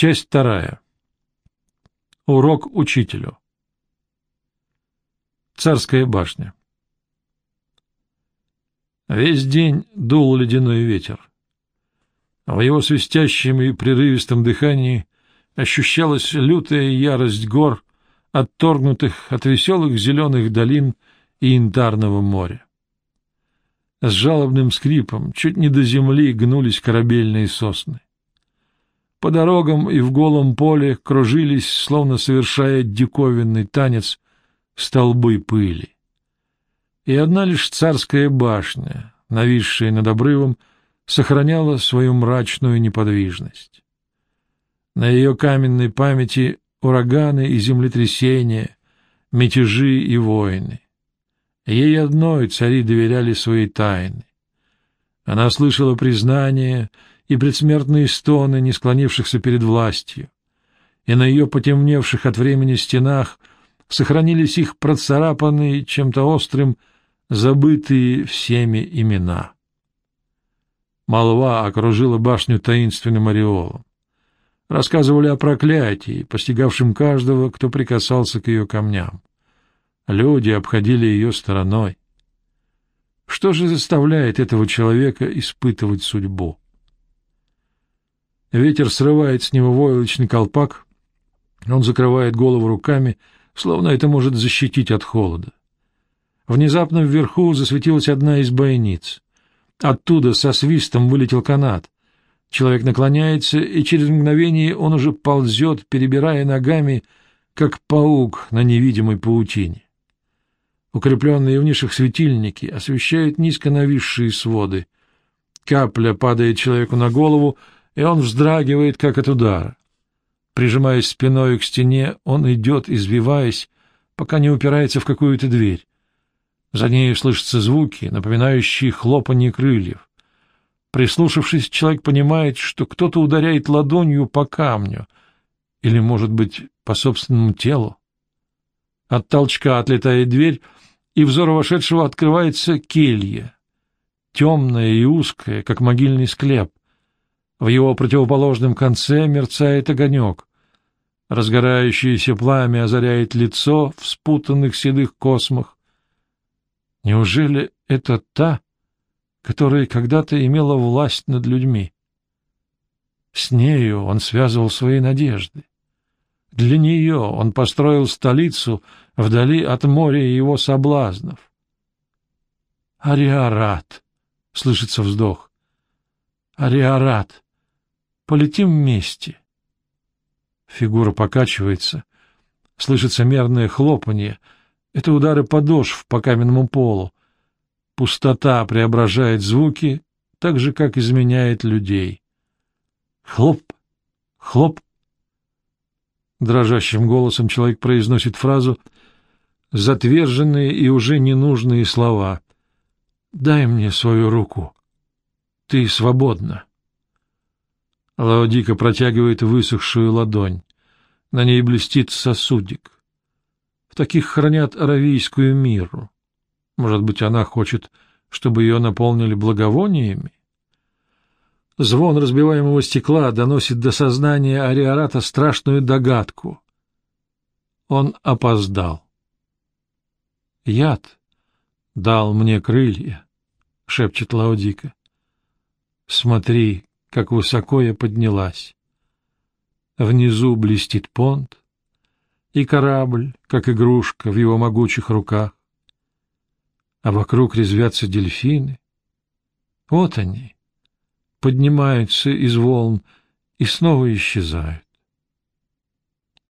Часть вторая. Урок учителю. Царская башня. Весь день дул ледяной ветер. В его свистящем и прерывистом дыхании ощущалась лютая ярость гор, отторгнутых от веселых зеленых долин и янтарного моря. С жалобным скрипом чуть не до земли гнулись корабельные сосны. По дорогам и в голом поле кружились, словно совершая диковинный танец, столбы пыли. И одна лишь царская башня, нависшая над обрывом, сохраняла свою мрачную неподвижность. На ее каменной памяти ураганы и землетрясения, мятежи и войны. Ей одной цари доверяли свои тайны. Она слышала признания и предсмертные стоны, не склонившихся перед властью, и на ее потемневших от времени стенах сохранились их процарапанные чем-то острым, забытые всеми имена. Молва окружила башню таинственным ореолом. Рассказывали о проклятии, постигавшем каждого, кто прикасался к ее камням. Люди обходили ее стороной. Что же заставляет этого человека испытывать судьбу? Ветер срывает с него войлочный колпак, он закрывает голову руками, словно это может защитить от холода. Внезапно вверху засветилась одна из бойниц. Оттуда со свистом вылетел канат. Человек наклоняется, и через мгновение он уже ползет, перебирая ногами, как паук на невидимой паутине. Укрепленные в нишах светильники освещают низко нависшие своды. Капля падает человеку на голову, и он вздрагивает, как от удара. Прижимаясь спиной к стене, он идет, извиваясь, пока не упирается в какую-то дверь. За ней слышатся звуки, напоминающие хлопанье крыльев. Прислушавшись, человек понимает, что кто-то ударяет ладонью по камню, или, может быть, по собственному телу. От толчка отлетает дверь, и взору вошедшего открывается келья, темная и узкая, как могильный склеп. В его противоположном конце мерцает огонек. Разгорающееся пламя озаряет лицо в спутанных седых космах. Неужели это та, которая когда-то имела власть над людьми? С нею он связывал свои надежды. Для нее он построил столицу вдали от моря его соблазнов. «Ариарат!» — слышится вздох. «Ариарат!» Полетим вместе. Фигура покачивается. Слышится мерное хлопанье. Это удары подошв по каменному полу. Пустота преображает звуки, так же, как изменяет людей. Хлоп, хлоп. Дрожащим голосом человек произносит фразу «Затверженные и уже ненужные слова». «Дай мне свою руку. Ты свободна». Лаодика протягивает высохшую ладонь. На ней блестит сосудик. В таких хранят аравийскую миру. Может быть, она хочет, чтобы ее наполнили благовониями? Звон разбиваемого стекла доносит до сознания Ариарата страшную догадку. Он опоздал. «Яд дал мне крылья», — шепчет Лаодика. «Смотри, как высоко я поднялась. Внизу блестит понт, и корабль, как игрушка в его могучих руках. А вокруг резвятся дельфины. Вот они, поднимаются из волн и снова исчезают.